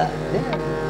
だっね。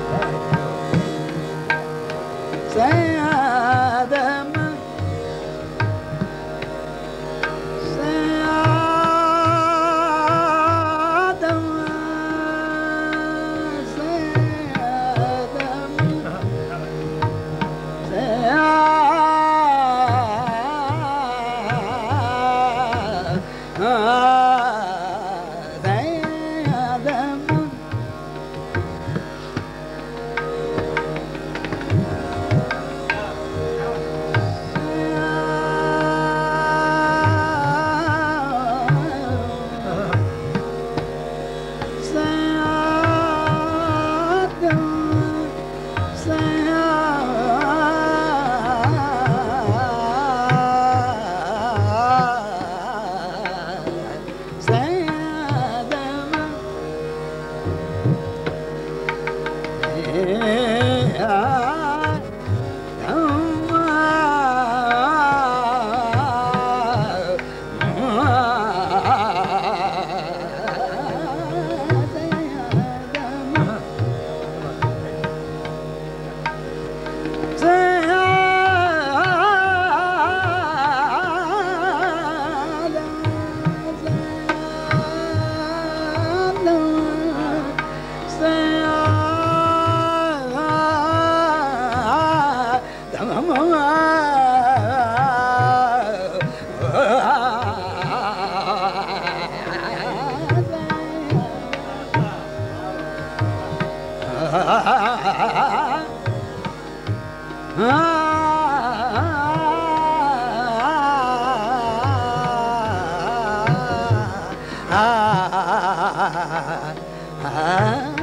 ah, ha ha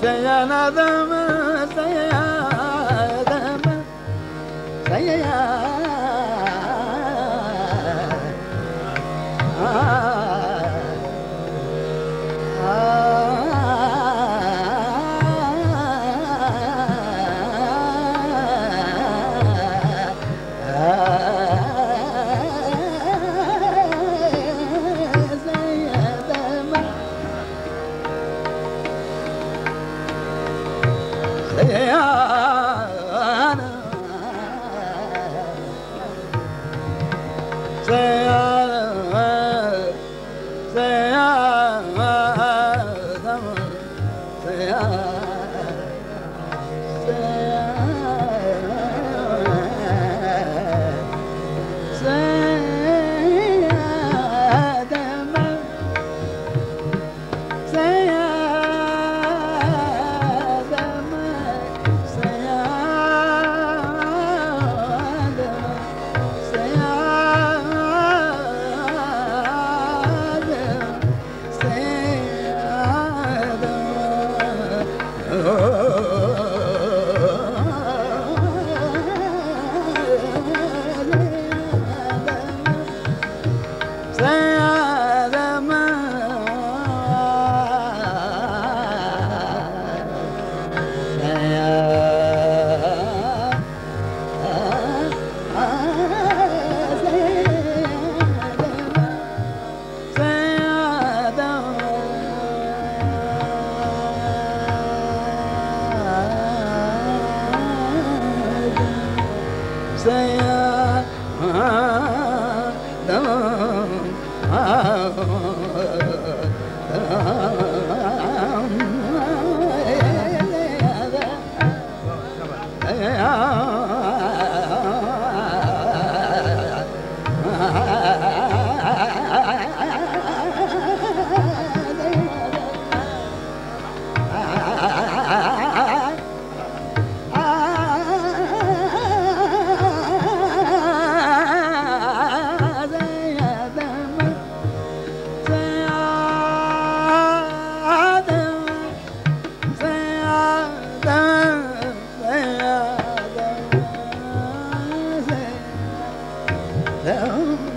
சயனதம சயதம Jaya ah, ah, ah, ah. Yeah.